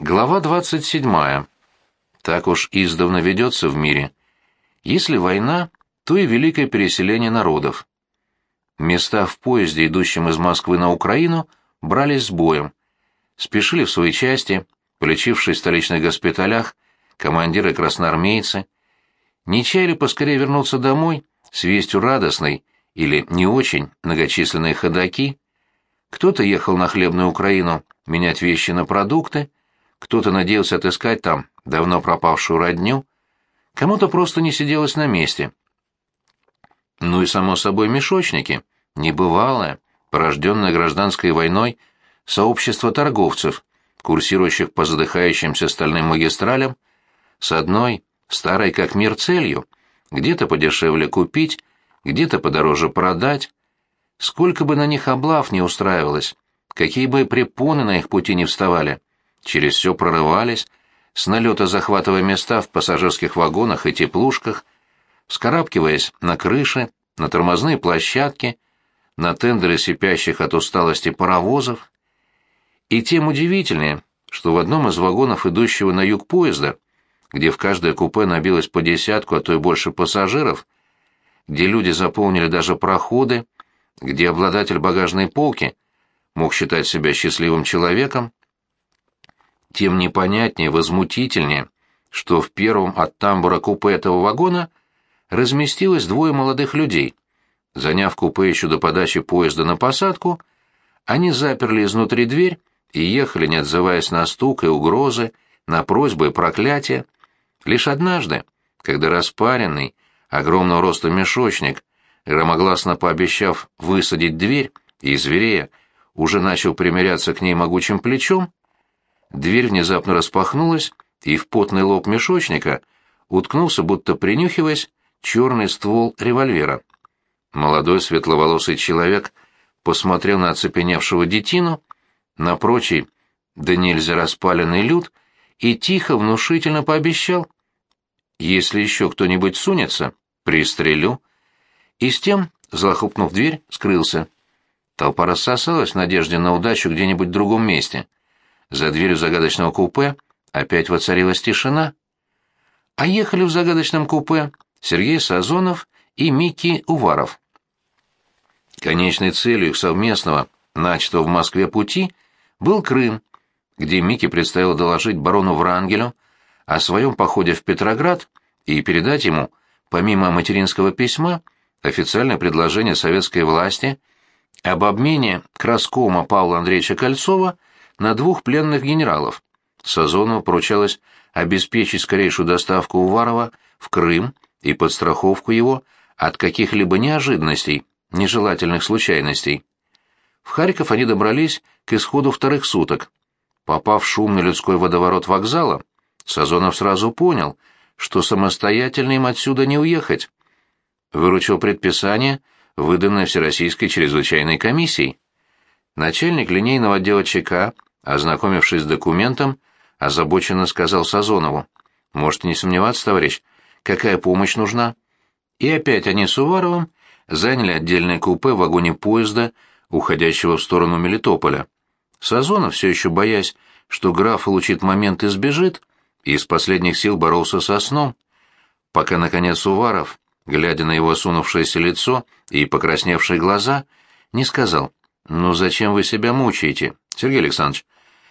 Глава 27. Так уж издавна ведется в мире. Если война, то и великое переселение народов. Места в поезде, идущем из Москвы на Украину, брались с боем. Спешили в свои части, полечившие в столичных госпиталях, командиры-красноармейцы. Не чаяли поскорее вернуться домой с вестью радостной или не очень многочисленные ходаки. Кто-то ехал на хлебную Украину менять вещи на продукты, кто-то надеялся отыскать там давно пропавшую родню, кому-то просто не сиделось на месте. Ну и, само собой, мешочники, небывалое, порожденное гражданской войной, сообщество торговцев, курсирующих по задыхающимся стальным магистралям, с одной, старой как мир целью, где-то подешевле купить, где-то подороже продать. Сколько бы на них облав не устраивалось, какие бы препоны на их пути не вставали, через все прорывались, с налета захватывая места в пассажирских вагонах и теплушках, вскарабкиваясь на крыши, на тормозные площадки, на тендеры сипящих от усталости паровозов. И тем удивительнее, что в одном из вагонов идущего на юг поезда, где в каждое купе набилось по десятку, а то и больше пассажиров, где люди заполнили даже проходы, где обладатель багажной полки мог считать себя счастливым человеком, тем непонятнее, возмутительнее, что в первом от тамбура купе этого вагона разместилось двое молодых людей. Заняв купе еще до подачи поезда на посадку, они заперли изнутри дверь и ехали, не отзываясь на стук и угрозы, на просьбы и проклятия. Лишь однажды, когда распаренный, огромного роста мешочник, громогласно пообещав высадить дверь, и зверея, уже начал примиряться к ней могучим плечом, Дверь внезапно распахнулась, и в потный лоб мешочника уткнулся, будто принюхиваясь, черный ствол револьвера. Молодой светловолосый человек посмотрел на оцепеневшего детину, на прочий, да нельзя распаленный люд, и тихо, внушительно пообещал. «Если еще кто-нибудь сунется, пристрелю». И с тем, захлопнув дверь, скрылся. Толпа рассосалась в надежде на удачу где-нибудь в другом месте — за дверью загадочного купе опять воцарилась тишина. А ехали в загадочном купе Сергей Сазонов и Микки Уваров. Конечной целью их совместного, начатого в Москве пути, был Крым, где Микки предстояло доложить барону Врангелю о своем походе в Петроград и передать ему, помимо материнского письма, официальное предложение советской власти об обмене краскома Павла Андреевича Кольцова на двух пленных генералов. Сазонову поручалось обеспечить скорейшую доставку Уварова в Крым и подстраховку его от каких-либо неожиданностей, нежелательных случайностей. В Харьков они добрались к исходу вторых суток. Попав в шумный людской водоворот вокзала, Сазонов сразу понял, что самостоятельно им отсюда не уехать. Выручил предписание, выданное Всероссийской чрезвычайной комиссией. Начальник линейного отдела ЧК Ознакомившись с документом, озабоченно сказал Сазонову. «Можете не сомневаться, товарищ, какая помощь нужна?» И опять они с Уваровым заняли отдельное купе в вагоне поезда, уходящего в сторону Мелитополя. Сазонов, все еще боясь, что граф улучит момент и сбежит, из последних сил боролся со сном, пока, наконец, Уваров, глядя на его осунувшееся лицо и покрасневшие глаза, не сказал, «Ну зачем вы себя мучаете, Сергей Александрович?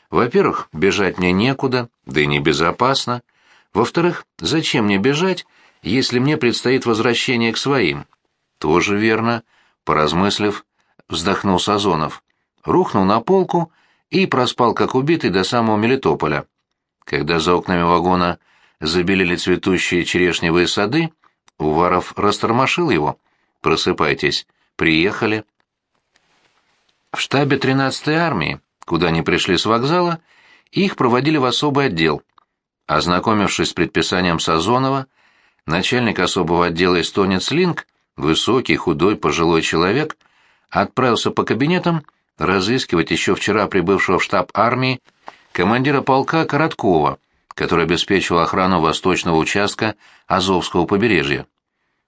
Во-первых, бежать мне некуда, да и небезопасно. Во-вторых, зачем мне бежать, если мне предстоит возвращение к своим? Тоже верно, поразмыслив, вздохнул Сазонов. Рухнул на полку и проспал как убитый до самого Мелитополя. Когда за окнами вагона забелели цветущие черешневые сады, Уваров растормошил его. «Просыпайтесь. Приехали». В штабе 13-й армии куда они пришли с вокзала, их проводили в особый отдел. Ознакомившись с предписанием Сазонова, начальник особого отдела эстонец Линк, высокий, худой, пожилой человек, отправился по кабинетам разыскивать еще вчера прибывшего в штаб армии командира полка Короткова, который обеспечивал охрану восточного участка Азовского побережья.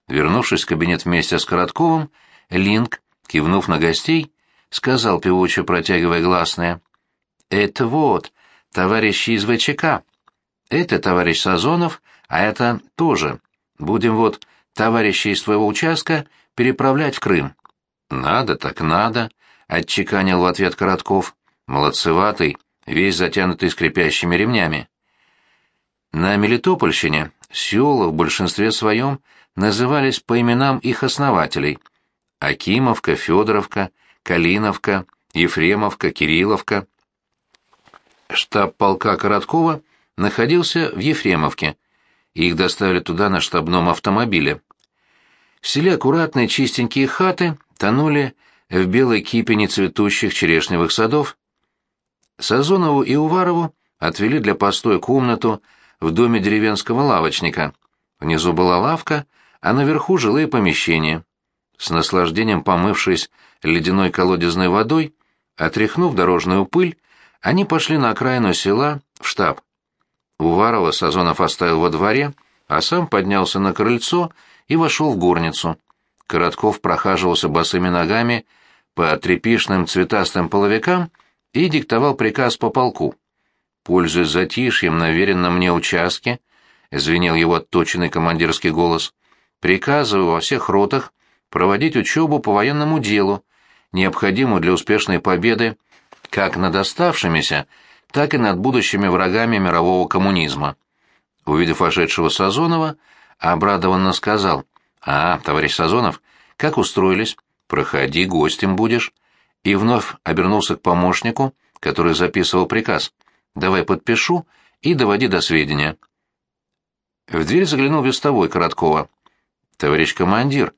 Вернувшись в кабинет вместе с Коротковым, Линк, кивнув на гостей, сказал певуче, протягивая гласное. «Это вот, товарищи из ВЧК. Это товарищ Сазонов, а это тоже. Будем вот товарищи из твоего участка переправлять в Крым». «Надо так надо», — отчеканил в ответ Коротков. «Молодцеватый, весь затянутый скрипящими ремнями». На Мелитопольщине села в большинстве своем назывались по именам их основателей – Акимовка, Федоровка, Калиновка, Ефремовка, Кирилловка. Штаб полка Короткова находился в Ефремовке. Их доставили туда на штабном автомобиле. В селе аккуратные чистенькие хаты тонули в белой кипени цветущих черешневых садов. Сазонову и Уварову отвели для постоя комнату в доме деревенского лавочника. Внизу была лавка, а наверху жилые помещения. С наслаждением помывшись ледяной колодезной водой, отряхнув дорожную пыль, они пошли на окраину села, в штаб. Уварова Сазонов оставил во дворе, а сам поднялся на крыльцо и вошел в горницу. Коротков прохаживался босыми ногами по трепишным цветастым половикам и диктовал приказ по полку. Пользуясь затишьем на веренном мне участке, звенел его отточенный командирский голос, приказываю во всех ротах проводить учебу по военному делу, необходимую для успешной победы как над оставшимися, так и над будущими врагами мирового коммунизма. Увидев вошедшего Сазонова, обрадованно сказал, «А, товарищ Сазонов, как устроились? Проходи, гостем будешь». И вновь обернулся к помощнику, который записывал приказ. «Давай подпишу и доводи до сведения». В дверь заглянул вестовой Короткова. «Товарищ командир».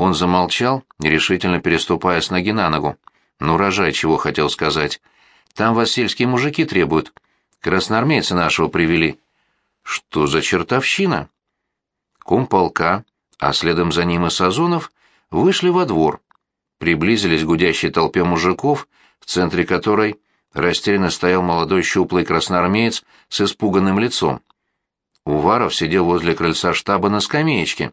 Он замолчал, нерешительно переступая с ноги на ногу. «Ну, рожай, чего хотел сказать. Там вас сельские мужики требуют. Красноармейцы нашего привели». «Что за чертовщина?» Комполка, а следом за ним и Сазонов, вышли во двор. Приблизились к гудящей толпе мужиков, в центре которой растерянно стоял молодой щуплый красноармеец с испуганным лицом. Уваров сидел возле крыльца штаба на скамеечке.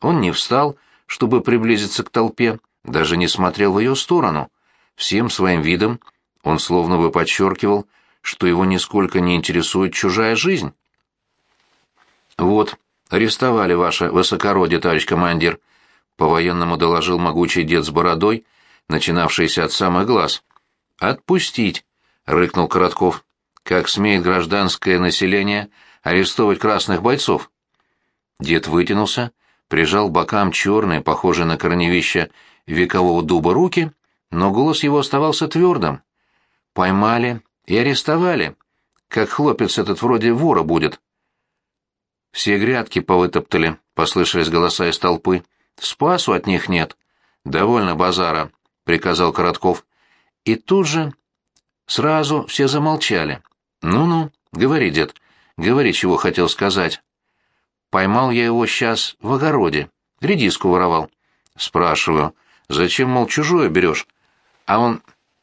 Он не встал, чтобы приблизиться к толпе, даже не смотрел в ее сторону. Всем своим видом он словно бы подчеркивал, что его нисколько не интересует чужая жизнь. «Вот, арестовали ваше высокородие, товарищ командир», — по-военному доложил могучий дед с бородой, начинавшийся от самых глаз. «Отпустить», — рыкнул Коротков. «Как смеет гражданское население арестовать красных бойцов?» Дед вытянулся, прижал бокам черные, похожие на корневища векового дуба руки, но голос его оставался твердым. «Поймали и арестовали. Как хлопец этот вроде вора будет». Все грядки повытоптали, послышались голоса из толпы. Спасу от них нет. Довольно базара, приказал Коротков. И тут же сразу все замолчали. Ну-ну, говори, дед, говори, чего хотел сказать. Поймал я его сейчас в огороде. Редиску воровал. Спрашиваю, зачем, мол, чужое берешь? А он,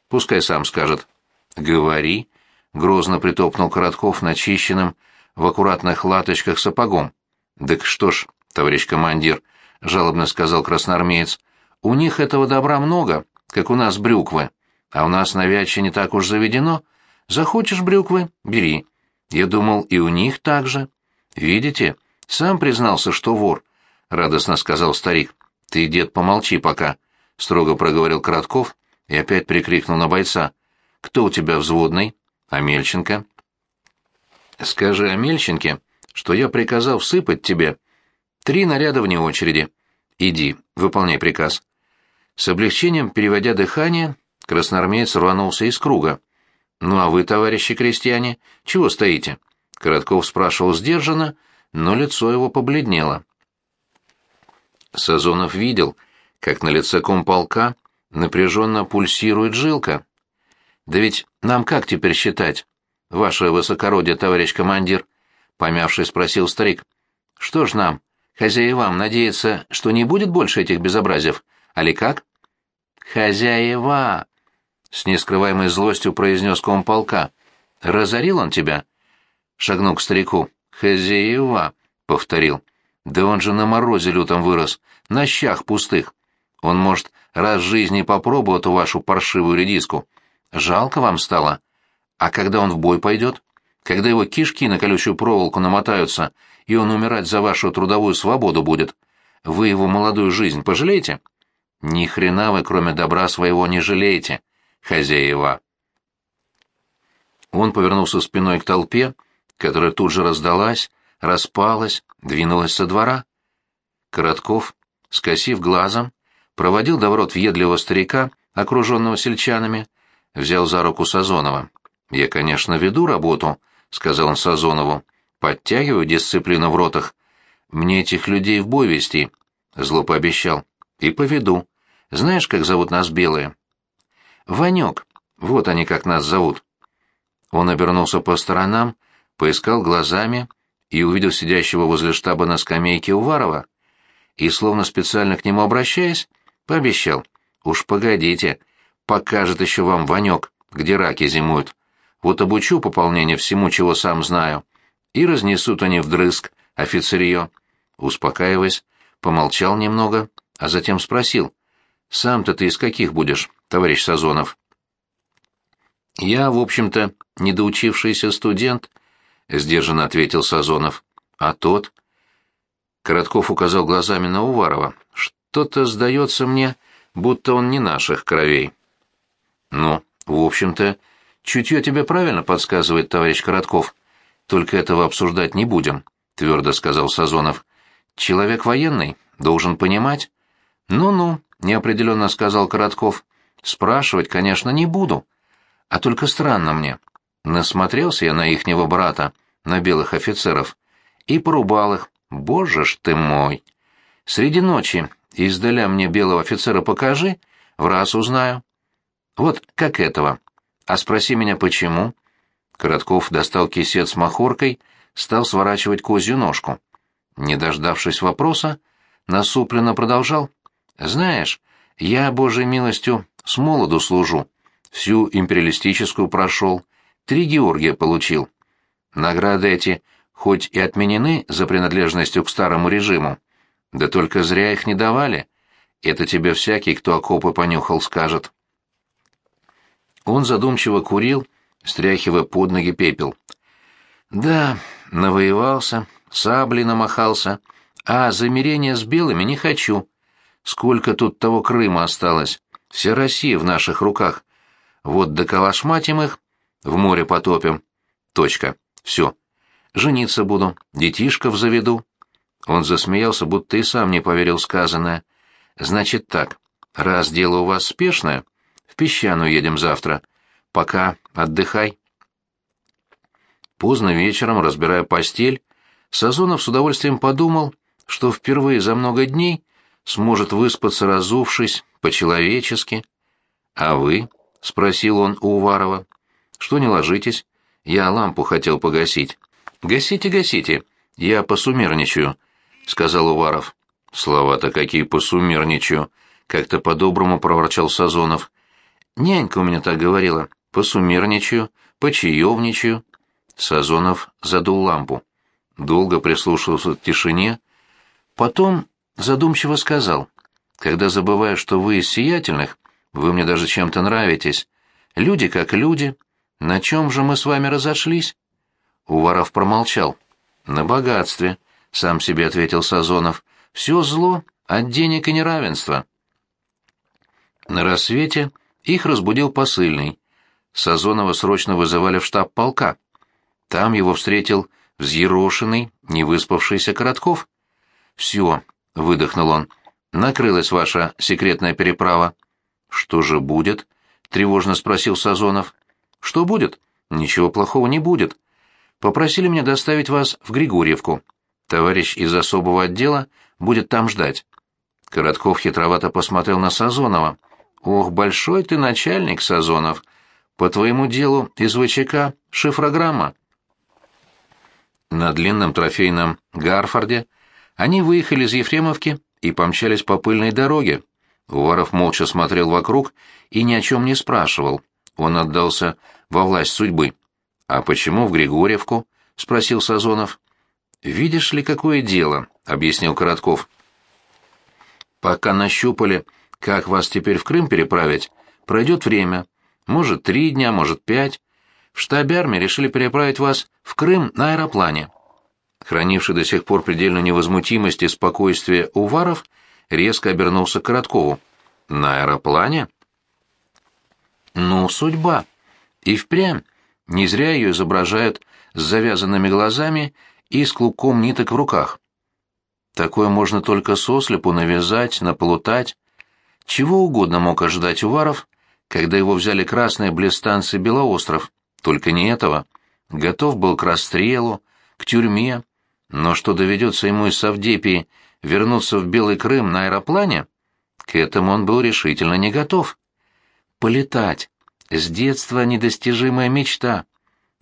пускай сам скажет. Говори, грозно притопнул Коротков начищенным, в аккуратных латочках сапогом. «Так что ж, товарищ командир», — жалобно сказал красноармеец, — «у них этого добра много, как у нас брюквы, а у нас на не так уж заведено. Захочешь брюквы — бери. Я думал, и у них так же. Видите, сам признался, что вор», — радостно сказал старик. «Ты, дед, помолчи пока», — строго проговорил Коротков и опять прикрикнул на бойца. «Кто у тебя взводный?» «Амельченко». Скажи Амельченке, что я приказал всыпать тебе три наряда вне очереди. Иди, выполняй приказ. С облегчением, переводя дыхание, красноармеец рванулся из круга. «Ну а вы, товарищи крестьяне, чего стоите?» Коротков спрашивал сдержанно, но лицо его побледнело. Сазонов видел, как на лице комполка напряженно пульсирует жилка. «Да ведь нам как теперь считать? ваше высокородие, товарищ командир?» — помявший спросил старик. «Что ж нам, хозяевам, надеяться, что не будет больше этих безобразиев? Али как?» «Хозяева!» — с нескрываемой злостью произнес комполка. «Разорил он тебя?» Шагнул к старику. «Хозяева!» — повторил. «Да он же на морозе лютом вырос, на щах пустых. Он, может, раз в жизни попробовал эту вашу паршивую редиску. Жалко вам стало?» А когда он в бой пойдет? Когда его кишки на колючую проволоку намотаются, и он умирать за вашу трудовую свободу будет, вы его молодую жизнь пожалеете? Ни хрена вы, кроме добра своего, не жалеете, хозяева. Он повернулся спиной к толпе, которая тут же раздалась, распалась, двинулась со двора. Коротков, скосив глазом, проводил до ворот въедливого старика, окруженного сельчанами, взял за руку Сазонова. «Я, конечно, веду работу», — сказал он Сазонову, — «подтягиваю дисциплину в ротах. Мне этих людей в бой вести», — зло пообещал. «И поведу. Знаешь, как зовут нас белые?» «Ванек. Вот они как нас зовут». Он обернулся по сторонам, поискал глазами и увидел сидящего возле штаба на скамейке Уварова. И, словно специально к нему обращаясь, пообещал. «Уж погодите, покажет еще вам Ванек, где раки зимуют. Вот обучу пополнение всему, чего сам знаю. И разнесут они вдрызг, офицерье». Успокаиваясь, помолчал немного, а затем спросил. «Сам-то ты из каких будешь, товарищ Сазонов?» «Я, в общем-то, недоучившийся студент», — сдержанно ответил Сазонов. «А тот?» Коротков указал глазами на Уварова. «Что-то сдается мне, будто он не наших кровей». «Ну, в общем-то, чутье тебе правильно подсказывает, товарищ Коротков. Только этого обсуждать не будем», — твердо сказал Сазонов. «Человек военный, должен понимать». «Ну-ну», — неопределенно сказал Коротков. «Спрашивать, конечно, не буду. А только странно мне. Насмотрелся я на ихнего брата, на белых офицеров, и порубал их. Боже ж ты мой! Среди ночи издаля мне белого офицера покажи, в раз узнаю. Вот как этого. А спроси меня, почему?» Коротков достал кисет с махоркой, стал сворачивать козью ножку. Не дождавшись вопроса, насупленно продолжал. «Знаешь, я, Божьей милостью, с молоду служу всю империалистическую прошел, три Георгия получил. Награды эти хоть и отменены за принадлежностью к старому режиму, да только зря их не давали. Это тебе всякий, кто окопы понюхал, скажет. Он задумчиво курил, стряхивая под ноги пепел. Да, навоевался, саблей намахался, а замирения с белыми не хочу. Сколько тут того Крыма осталось? Вся Россия в наших руках. Вот доколошматим их, в море потопим. Точка. Все. Жениться буду, детишков заведу. Он засмеялся, будто и сам не поверил сказанное. Значит так, раз дело у вас спешное, в песчаную едем завтра. Пока отдыхай. Поздно вечером, разбирая постель, Сазонов с удовольствием подумал, что впервые за много дней сможет выспаться, разувшись, по-человечески. А вы? — спросил он у Уварова. «Что не ложитесь? Я лампу хотел погасить». «Гасите, гасите, я посумерничаю», — сказал Уваров. «Слова-то какие посумерничаю», — как-то по-доброму проворчал Сазонов. «Нянька у меня так говорила. Посумерничаю, почаевничаю». Сазонов задул лампу. Долго прислушался к тишине. Потом задумчиво сказал. «Когда забываю, что вы из сиятельных, вы мне даже чем-то нравитесь. Люди как люди. На чем же мы с вами разошлись?» Уваров промолчал. «На богатстве», — сам себе ответил Сазонов. «Все зло от денег и неравенства». На рассвете их разбудил посыльный. Сазонова срочно вызывали в штаб полка. Там его встретил взъерошенный, невыспавшийся Коротков. «Все», — выдохнул он, — «накрылась ваша секретная переправа. «Что же будет?» — тревожно спросил Сазонов. «Что будет? Ничего плохого не будет. Попросили меня доставить вас в Григорьевку. Товарищ из особого отдела будет там ждать». Коротков хитровато посмотрел на Сазонова. «Ох, большой ты начальник, Сазонов! По твоему делу из ВЧК шифрограмма». На длинном трофейном Гарфорде они выехали из Ефремовки и помчались по пыльной дороге, Уваров молча смотрел вокруг и ни о чем не спрашивал. Он отдался во власть судьбы. «А почему в Григорьевку?» — спросил Сазонов. «Видишь ли, какое дело?» — объяснил Коротков. «Пока нащупали, как вас теперь в Крым переправить, пройдет время. Может, три дня, может, пять. в штабе армии решили переправить вас в Крым на аэроплане». Хранивший до сих пор предельную невозмутимость и спокойствие Уваров резко обернулся к Короткову. «На аэроплане?» «Ну, судьба. И впрямь. Не зря ее изображают с завязанными глазами и с клубком ниток в руках. Такое можно только сослепу навязать, наплутать. Чего угодно мог ожидать Уваров, когда его взяли красные блистанцы Белоостров, только не этого. Готов был к расстрелу, к тюрьме, но что доведется ему из Савдепии вернуться в Белый Крым на аэроплане, к этому он был решительно не готов. Полетать. С детства недостижимая мечта.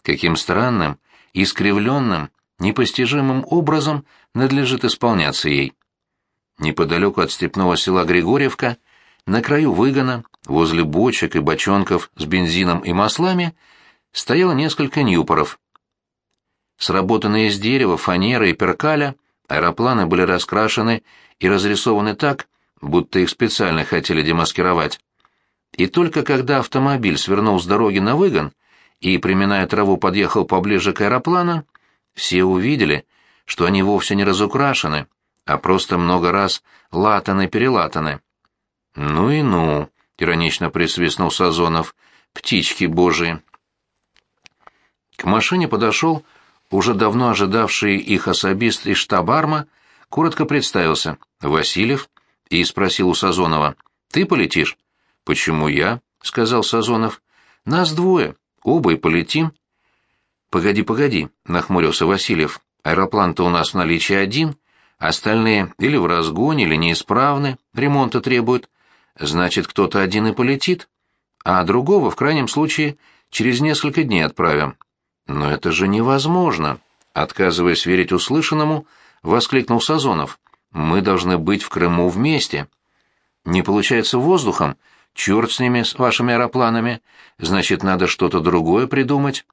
Каким странным, искривленным, непостижимым образом надлежит исполняться ей. Неподалеку от степного села Григорьевка, на краю выгона, возле бочек и бочонков с бензином и маслами, стояло несколько ньюпоров. Сработанные из дерева, фанеры и перкаля, аэропланы были раскрашены и разрисованы так, будто их специально хотели демаскировать. И только когда автомобиль свернул с дороги на выгон и, приминая траву, подъехал поближе к аэроплану, все увидели, что они вовсе не разукрашены, а просто много раз латаны-перелатаны. «Ну и ну», — иронично присвистнул Сазонов, — «птички божии». К машине подошел уже давно ожидавший их особист из штаба коротко представился, Васильев, и спросил у Сазонова, «Ты полетишь?» «Почему я?» — сказал Сазонов. «Нас двое, оба и полетим». «Погоди, погоди», — нахмурился Васильев. «Аэроплан-то у нас в наличии один, остальные или в разгоне, или неисправны, ремонта требуют. Значит, кто-то один и полетит, а другого, в крайнем случае, через несколько дней отправим». «Но это же невозможно!» — отказываясь верить услышанному, воскликнул Сазонов. «Мы должны быть в Крыму вместе. Не получается воздухом? Черт с ними, с вашими аэропланами. Значит, надо что-то другое придумать».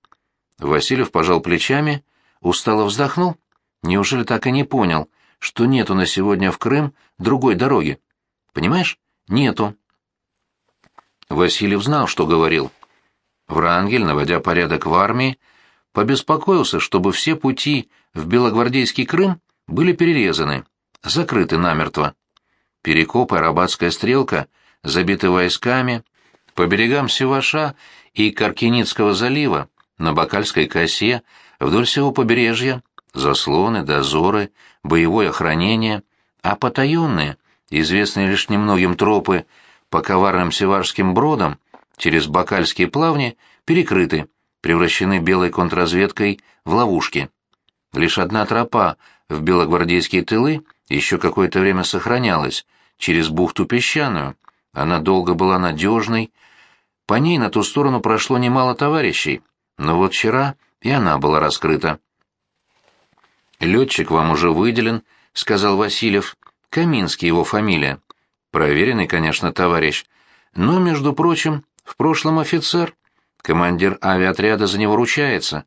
Васильев пожал плечами, устало вздохнул. Неужели так и не понял, что нету на сегодня в Крым другой дороги? Понимаешь? Нету. Васильев знал, что говорил. Врангель, наводя порядок в армии, побеспокоился, чтобы все пути в Белогвардейский Крым были перерезаны, закрыты намертво. Перекоп и Арабатская стрелка забиты войсками, по берегам Севаша и Каркиницкого залива на Бакальской косе, вдоль всего побережья, заслоны, дозоры, боевое охранение, а потаенные, известные лишь немногим тропы по коварным севашским бродам через Бакальские плавни, перекрыты, превращены белой контрразведкой в ловушки. Лишь одна тропа в белогвардейские тылы еще какое-то время сохранялась, через бухту Песчаную. Она долго была надежной. По ней на ту сторону прошло немало товарищей, но вот вчера и она была раскрыта. «Летчик вам уже выделен», — сказал Васильев. «Каминский его фамилия. Проверенный, конечно, товарищ. Но, между прочим, в прошлом офицер. Командир авиаотряда за него ручается.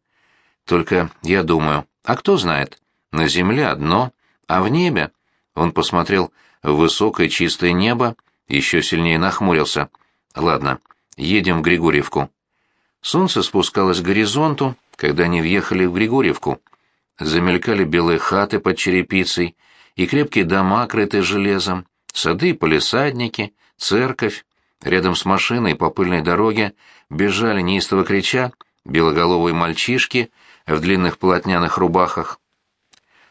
Только я думаю, а кто знает? На земле одно, а в небе...» Он посмотрел в высокое чистое небо, еще сильнее нахмурился. «Ладно, едем в Григорьевку». Солнце спускалось к горизонту, когда они въехали в Григорьевку. Замелькали белые хаты под черепицей и крепкие дома, крытые железом, сады полисадники, церковь. Рядом с машиной по пыльной дороге бежали неистово крича белоголовые мальчишки в длинных полотняных рубахах.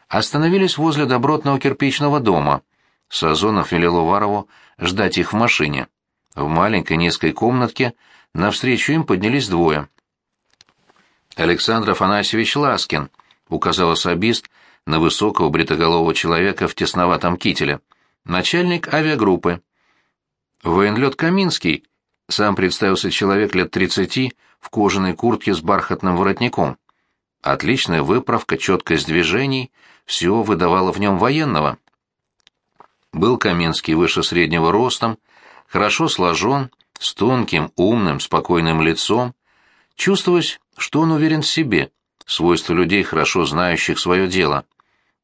Остановились возле добротного кирпичного дома. Сазонов велел Уварову ждать их в машине. В маленькой низкой комнатке навстречу им поднялись двое. «Александр Афанасьевич Ласкин», — указал особист на высокого бритоголового человека в тесноватом кителе. «Начальник авиагруппы». Военлет Каминский, сам представился человек лет тридцати в кожаной куртке с бархатным воротником. Отличная выправка, четкость движений, все выдавало в нем военного. Был Каминский выше среднего ростом, хорошо сложен, с тонким, умным, спокойным лицом. Чувствовалось, что он уверен в себе, свойство людей, хорошо знающих свое дело.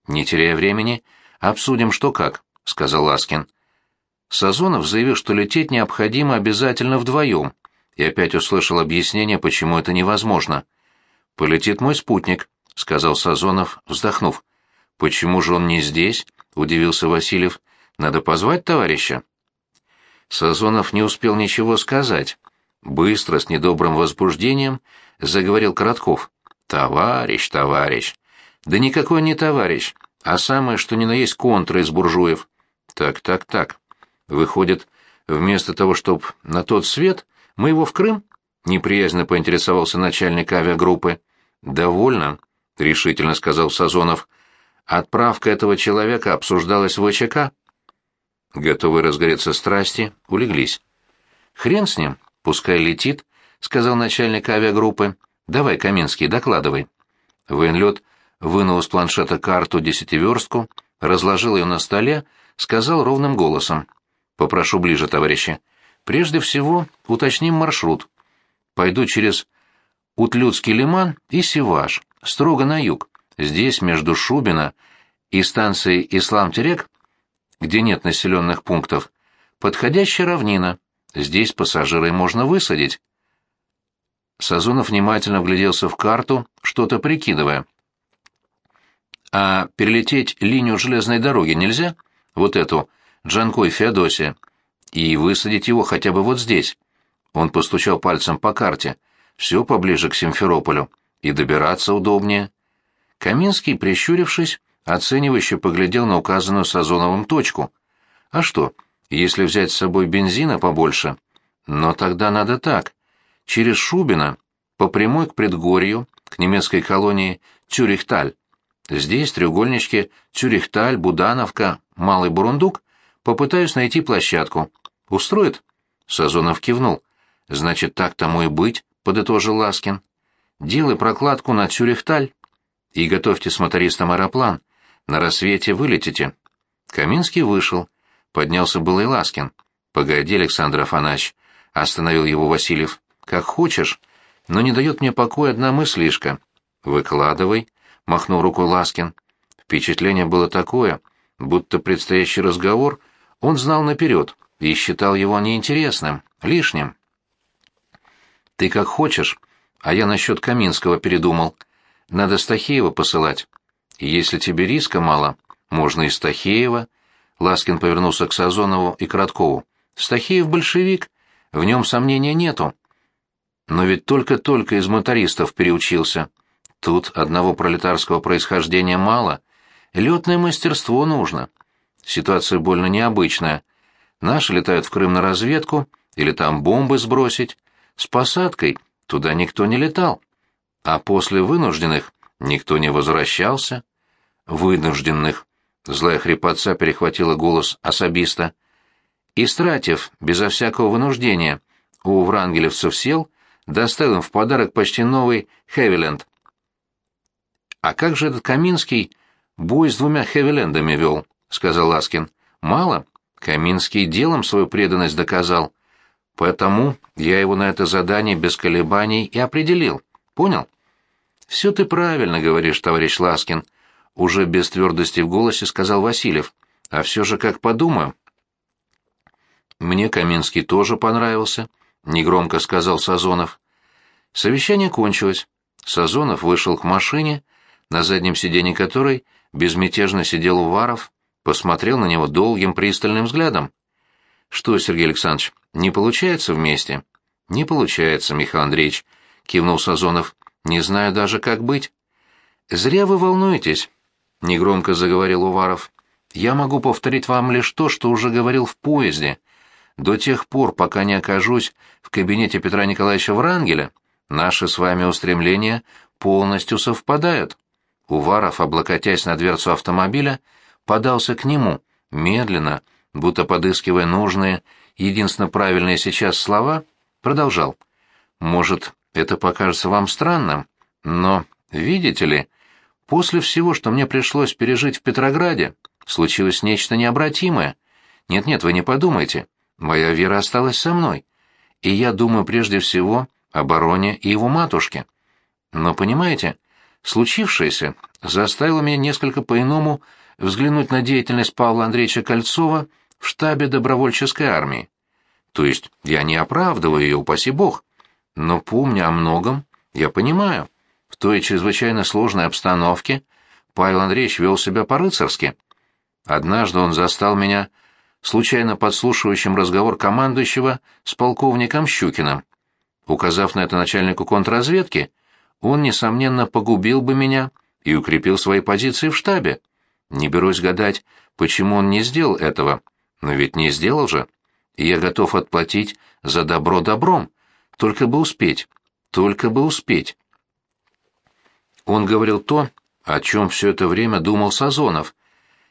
«Не теряя времени, обсудим, что как», — сказал Ласкин. Сазонов заявил, что лететь необходимо обязательно вдвоем, и опять услышал объяснение, почему это невозможно. «Полетит мой спутник», — сказал Сазонов, вздохнув. «Почему же он не здесь?» — удивился Васильев. «Надо позвать товарища». Сазонов не успел ничего сказать. Быстро, с недобрым возбуждением, заговорил Коротков. «Товарищ, товарищ!» «Да никакой не товарищ, а самое, что ни на есть контра из буржуев». «Так, так, так. Выходит, вместо того, чтобы на тот свет, мы его в Крым?» Неприязненно поинтересовался начальник авиагруппы. «Довольно», — решительно сказал Сазонов. «Отправка этого человека обсуждалась в ВЧК». Готовые разгореться страсти, улеглись. «Хрен с ним, пускай летит», — сказал начальник авиагруппы. «Давай, Каменский, докладывай». Военлет вынул из планшета карту десятиверстку, разложил ее на столе, сказал ровным голосом. «Попрошу ближе, товарищи. Прежде всего, уточним маршрут. Пойду через Утлюдский лиман и Севаш, строго на юг. Здесь, между Шубина и станцией Ислам-Терек, где нет населенных пунктов, подходящая равнина. Здесь пассажиры можно высадить. Сазонов внимательно вгляделся в карту, что-то прикидывая. «А перелететь линию железной дороги нельзя? Вот эту, Джанкой Феодосия, и высадить его хотя бы вот здесь?» Он постучал пальцем по карте. «Все поближе к Симферополю. И добираться удобнее». Каминский, прищурившись, оценивающе поглядел на указанную Сазоновым точку. «А что, если взять с собой бензина побольше? Но тогда надо так через Шубино по прямой к предгорью, к немецкой колонии Цюрихталь. Здесь, треугольнички Цюрихталь, Будановка, Малый Бурундук, попытаюсь найти площадку. Устроит? Сазонов кивнул. Значит, так тому и быть, подытожил Ласкин. Делай прокладку на Цюрихталь и готовьте с мотористом аэроплан. На рассвете вылетите. Каминский вышел. Поднялся был и Ласкин. «Погоди, Александр Афанач», — остановил его Васильев. Как хочешь, но не дает мне покоя одна мыслишка. Выкладывай, махнул рукой Ласкин. Впечатление было такое, будто предстоящий разговор он знал наперед и считал его неинтересным, лишним. Ты как хочешь, а я насчет Каминского передумал. Надо Стахеева посылать. Если тебе риска мало, можно и Стахеева. Ласкин повернулся к Сазонову и Короткову. Стахеев большевик, в нем сомнения нету. Но ведь только-только из мотористов переучился. Тут одного пролетарского происхождения мало. Летное мастерство нужно. Ситуация больно необычная. Наши летают в Крым на разведку или там бомбы сбросить. С посадкой туда никто не летал. А после вынужденных никто не возвращался. Вынужденных. Злая хрипотца перехватила голос особиста. Истратив, безо всякого вынуждения, у врангелевцев сел доставил им в подарок почти новый Хевиленд. «А как же этот Каминский бой с двумя Хевилендами вел?» — сказал Ласкин. «Мало. Каминский делом свою преданность доказал. Поэтому я его на это задание без колебаний и определил. Понял?» «Все ты правильно говоришь, товарищ Ласкин», — уже без твердости в голосе сказал Васильев. «А все же как подумаю». «Мне Каминский тоже понравился», негромко сказал Сазонов. Совещание кончилось. Сазонов вышел к машине, на заднем сиденье которой безмятежно сидел Уваров, посмотрел на него долгим пристальным взглядом. «Что, Сергей Александрович, не получается вместе?» «Не получается, Михаил Андреевич», — кивнул Сазонов. «Не знаю даже, как быть». «Зря вы волнуетесь», — негромко заговорил Уваров. «Я могу повторить вам лишь то, что уже говорил в поезде. До тех пор, пока не окажусь в кабинете Петра Николаевича Врангеля, наши с вами устремления полностью совпадают. Уваров, облокотясь на дверцу автомобиля, подался к нему, медленно, будто подыскивая нужные, единственно правильные сейчас слова, продолжал. «Может, это покажется вам странным, но, видите ли, после всего, что мне пришлось пережить в Петрограде, случилось нечто необратимое. Нет-нет, вы не подумайте. Моя вера осталась со мной, и я думаю прежде всего о бароне и его матушке. Но, понимаете, случившееся заставило меня несколько по-иному взглянуть на деятельность Павла Андреевича Кольцова в штабе добровольческой армии. То есть я не оправдываю ее, упаси бог, Но помня о многом, я понимаю, в той чрезвычайно сложной обстановке Павел Андреевич вел себя по-рыцарски. Однажды он застал меня случайно подслушивающим разговор командующего с полковником Щукиным. Указав на это начальнику контрразведки, он, несомненно, погубил бы меня и укрепил свои позиции в штабе. Не берусь гадать, почему он не сделал этого, но ведь не сделал же. И я готов отплатить за добро добром, только бы успеть, только бы успеть. Он говорил то, о чем все это время думал Сазонов.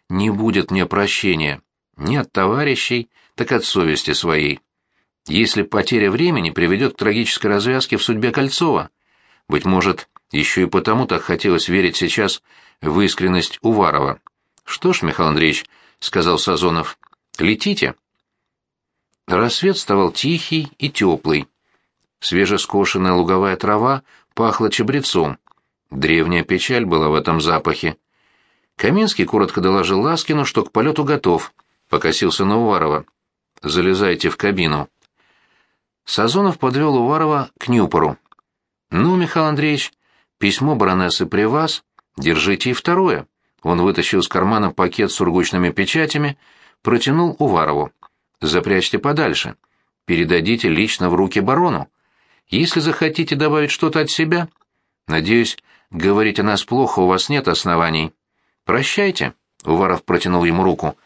«Не будет мне прощения, ни от товарищей, так от совести своей. Если потеря времени приведет к трагической развязке в судьбе Кольцова, быть может, еще и потому так хотелось верить сейчас в искренность Уварова. «Что ж, Михаил Андреевич», — сказал Сазонов, — «летите». Рассвет вставал тихий и теплый. Свежескошенная луговая трава пахла чабрецом. Древняя печаль была в этом запахе. Каминский коротко доложил Ласкину, что к полету готов — покосился на Уварова. «Залезайте в кабину». Сазонов подвел Уварова к Нюпору. «Ну, Михаил Андреевич, письмо баронессы при вас. Держите и второе». Он вытащил из кармана пакет с сургучными печатями, протянул Уварову. «Запрячьте подальше. Передадите лично в руки барону. Если захотите добавить что-то от себя, надеюсь, говорить о нас плохо у вас нет оснований. Прощайте». Уваров протянул ему руку.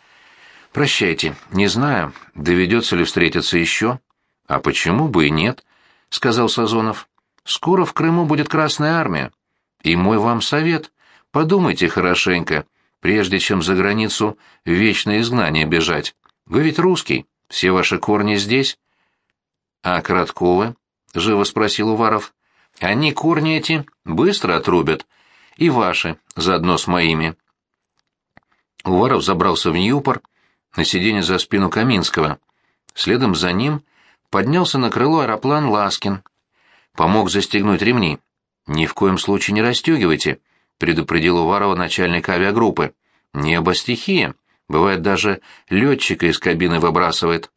«Прощайте. Не знаю, доведется ли встретиться еще». «А почему бы и нет?» — сказал Сазонов. «Скоро в Крыму будет Красная Армия. И мой вам совет — подумайте хорошенько, прежде чем за границу в вечное изгнание бежать. Вы ведь русский, все ваши корни здесь». «А Коротковы?» — живо спросил Уваров. «Они корни эти быстро отрубят. И ваши, заодно с моими». Уваров забрался в Ньюпор, на сиденье за спину Каминского. Следом за ним поднялся на крыло аэроплан Ласкин. Помог застегнуть ремни. «Ни в коем случае не расстегивайте», — предупредил Уварова начальник авиагруппы. «Небо стихия. Бывает, даже летчика из кабины выбрасывает».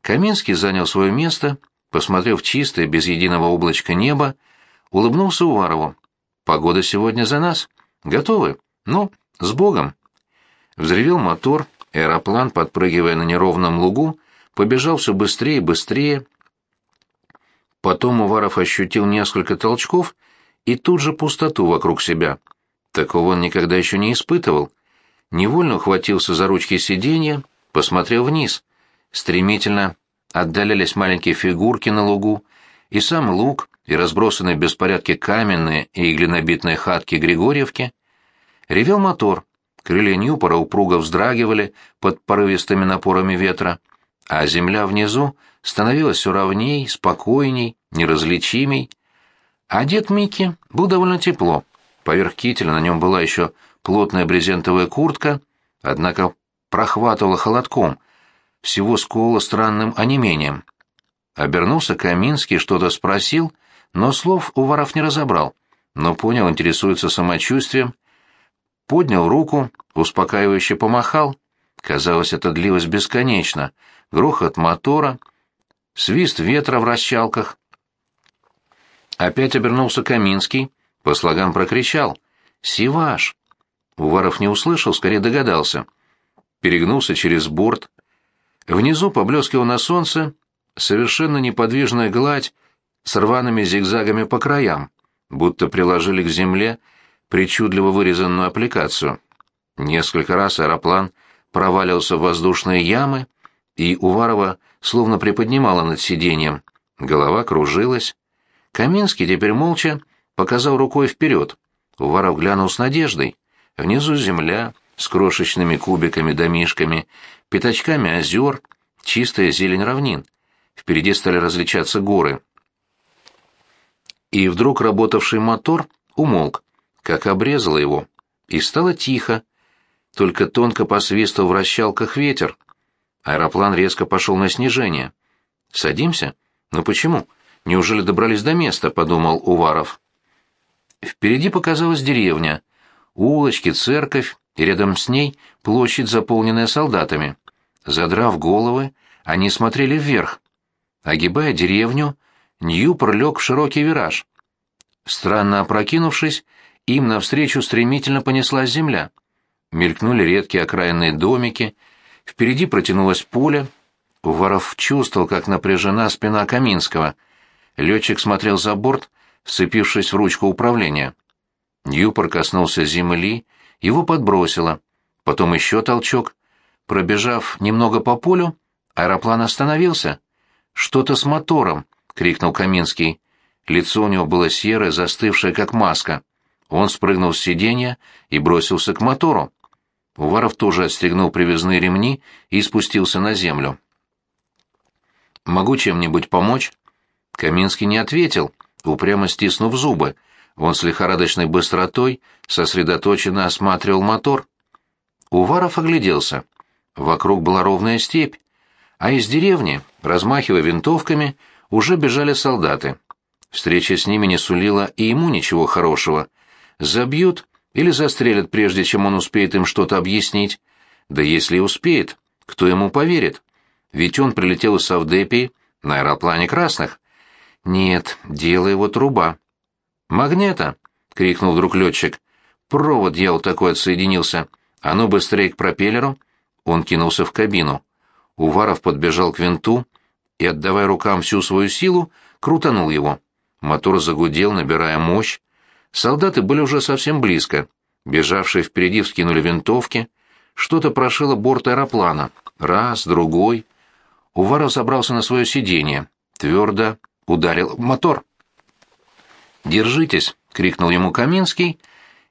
Каминский занял свое место, посмотрев чистое, без единого облачка небо, улыбнулся Уварову. «Погода сегодня за нас. Готовы? Ну, с Богом!» Взревел мотор, Аэроплан, подпрыгивая на неровном лугу, побежал все быстрее и быстрее. Потом Уваров ощутил несколько толчков и тут же пустоту вокруг себя. Такого он никогда еще не испытывал. Невольно ухватился за ручки сиденья, посмотрел вниз. Стремительно отдалялись маленькие фигурки на лугу, и сам луг, и разбросанные в беспорядке каменные и глинобитные хатки Григорьевки. Ревел мотор, Крылья Ньюпора упруго вздрагивали под порывистыми напорами ветра, а земля внизу становилась все ровней, спокойней, неразличимей. Одет Микки был довольно тепло. Поверх кителя на нем была еще плотная брезентовая куртка, однако прохватывала холодком, всего сковала странным онемением. Обернулся Каминский, что-то спросил, но слов у воров не разобрал, но понял, интересуется самочувствием поднял руку, успокаивающе помахал. Казалось, это длилось бесконечно. Грохот мотора, свист ветра в расчалках. Опять обернулся Каминский, по слогам прокричал. «Сиваш!» Уваров не услышал, скорее догадался. Перегнулся через борт. Внизу поблескивал на солнце совершенно неподвижная гладь с рваными зигзагами по краям, будто приложили к земле причудливо вырезанную аппликацию. Несколько раз аэроплан провалился в воздушные ямы, и Уварова словно приподнимала над сиденьем. Голова кружилась. Каминский теперь молча показал рукой вперед. Уваров глянул с надеждой. Внизу земля с крошечными кубиками-домишками, пятачками озер, чистая зелень равнин. Впереди стали различаться горы. И вдруг работавший мотор умолк как обрезала его, и стало тихо, только тонко посвистывал в вращалках ветер. Аэроплан резко пошел на снижение. «Садимся? Но почему? Неужели добрались до места?» — подумал Уваров. Впереди показалась деревня, улочки, церковь, и рядом с ней площадь, заполненная солдатами. Задрав головы, они смотрели вверх. Огибая деревню, Ньюпор лег в широкий вираж. Странно опрокинувшись, им навстречу стремительно понеслась земля. Мелькнули редкие окраинные домики, впереди протянулось поле. Уваров чувствовал, как напряжена спина Каминского. Летчик смотрел за борт, вцепившись в ручку управления. Ньюпор коснулся земли, его подбросило. Потом еще толчок. Пробежав немного по полю, аэроплан остановился. «Что-то с мотором!» — крикнул Каминский. Лицо у него было серое, застывшее, как маска. Он спрыгнул с сиденья и бросился к мотору. Уваров тоже отстегнул привязные ремни и спустился на землю. «Могу чем-нибудь помочь?» Каминский не ответил, упрямо стиснув зубы. Он с лихорадочной быстротой сосредоточенно осматривал мотор. Уваров огляделся. Вокруг была ровная степь, а из деревни, размахивая винтовками, уже бежали солдаты. Встреча с ними не сулила и ему ничего хорошего. Забьют или застрелят, прежде чем он успеет им что-то объяснить. Да если и успеет, кто ему поверит? Ведь он прилетел из Савдепии на аэроплане красных. Нет, дело его труба. «Магнета!» — крикнул вдруг летчик. «Провод, дьявол, такой отсоединился. А ну быстрее к пропеллеру!» Он кинулся в кабину. Уваров подбежал к винту и, отдавая рукам всю свою силу, крутанул его. Мотор загудел, набирая мощь. Солдаты были уже совсем близко. Бежавшие впереди вскинули винтовки. Что-то прошило борт аэроплана. Раз, другой. Уваров забрался на свое сиденье. Твердо ударил мотор. «Держитесь!» — крикнул ему Каминский,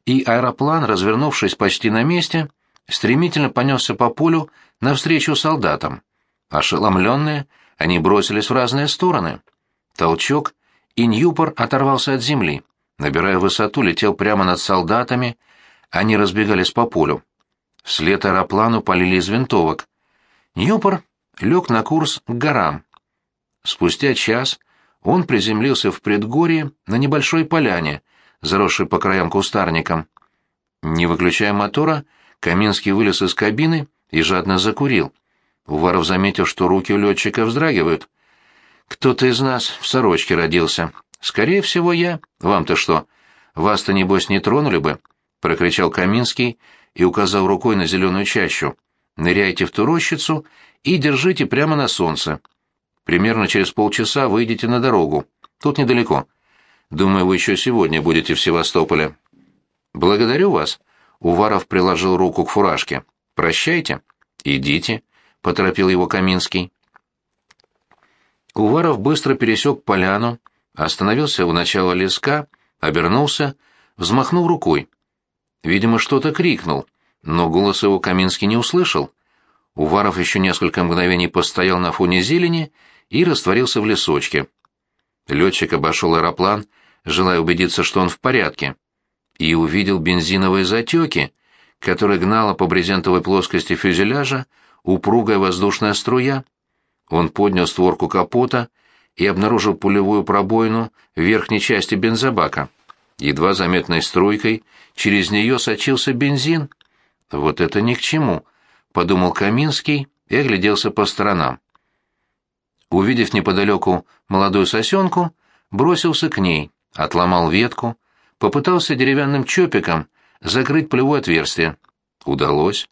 и аэроплан, развернувшись почти на месте, стремительно понесся по полю навстречу солдатам. Ошеломленные, они бросились в разные стороны. Толчок, и Ньюпор оторвался от земли. Набирая высоту, летел прямо над солдатами, они разбегались по полю. Вслед аэроплану полили из винтовок. Ньюпор лег на курс к горам. Спустя час он приземлился в предгорье на небольшой поляне, заросшей по краям кустарником. Не выключая мотора, Каминский вылез из кабины и жадно закурил. Уваров заметил, что руки у летчика вздрагивают. «Кто-то из нас в сорочке родился. Скорее всего, я. Вам-то что? Вас-то, небось, не тронули бы?» — прокричал Каминский и указал рукой на зеленую чащу. «Ныряйте в ту рощицу и держите прямо на солнце. Примерно через полчаса выйдете на дорогу. Тут недалеко. Думаю, вы еще сегодня будете в Севастополе. Благодарю вас. Уваров приложил руку к фуражке. Прощайте. Идите, поторопил его Каминский. Уваров быстро пересек поляну, остановился у начала леска, обернулся, взмахнул рукой. Видимо, что-то крикнул, но голос его Каминский не услышал. Уваров еще несколько мгновений постоял на фоне зелени и растворился в лесочке. Летчик обошел аэроплан, желая убедиться, что он в порядке, и увидел бензиновые затеки, которые гнала по брезентовой плоскости фюзеляжа упругая воздушная струя. Он поднял створку капота и обнаружил пулевую пробоину в верхней части бензобака. Едва заметной струйкой через нее сочился бензин. «Вот это ни к чему», — подумал Каминский и огляделся по сторонам увидев неподалеку молодую сосенку, бросился к ней, отломал ветку, попытался деревянным чопиком закрыть плевое отверстие. Удалось.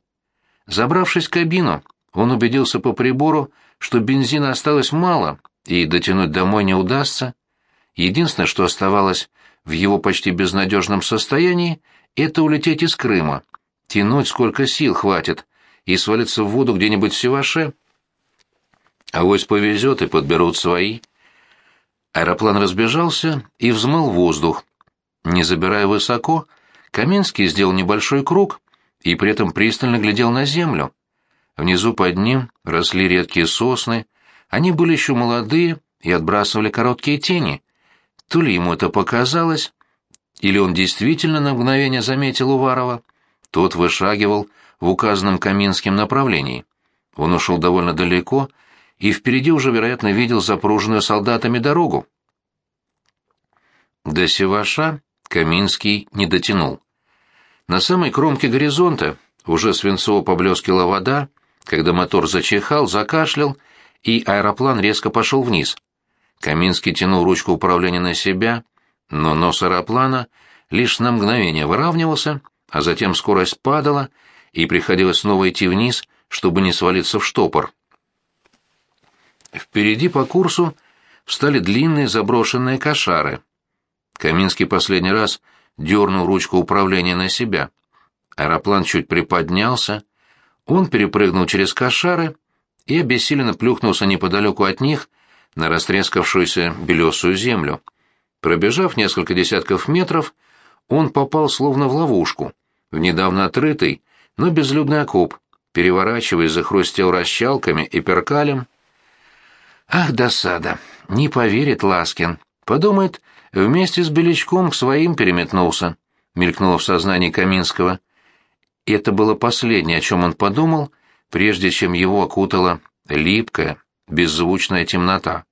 Забравшись в кабину, он убедился по прибору, что бензина осталось мало, и дотянуть домой не удастся. Единственное, что оставалось в его почти безнадежном состоянии, это улететь из Крыма, тянуть сколько сил хватит и свалиться в воду где-нибудь в Севаше. Авось повезет и подберут свои. Аэроплан разбежался и взмыл воздух. Не забирая высоко, Каменский сделал небольшой круг и при этом пристально глядел на землю. Внизу под ним росли редкие сосны, они были еще молодые и отбрасывали короткие тени. То ли ему это показалось, или он действительно на мгновение заметил Уварова. Тот вышагивал в указанном Каминским направлении. Он ушел довольно далеко и впереди уже, вероятно, видел запруженную солдатами дорогу. До Севаша Каминский не дотянул. На самой кромке горизонта уже свинцово поблескила вода, когда мотор зачихал, закашлял, и аэроплан резко пошел вниз. Каминский тянул ручку управления на себя, но нос аэроплана лишь на мгновение выравнивался, а затем скорость падала, и приходилось снова идти вниз, чтобы не свалиться в штопор. Впереди по курсу встали длинные заброшенные кошары. Каминский последний раз дернул ручку управления на себя. Аэроплан чуть приподнялся, он перепрыгнул через кошары и обессиленно плюхнулся неподалеку от них на растрескавшуюся белесую землю. Пробежав несколько десятков метров, он попал словно в ловушку, в недавно отрытый, но безлюдный окоп, переворачиваясь, захрустел расчалками и перкалем. Ах, досада! Не поверит Ласкин. Подумает, вместе с Белячком к своим переметнулся, мелькнуло в сознании Каминского. И это было последнее, о чем он подумал, прежде чем его окутала липкая, беззвучная темнота.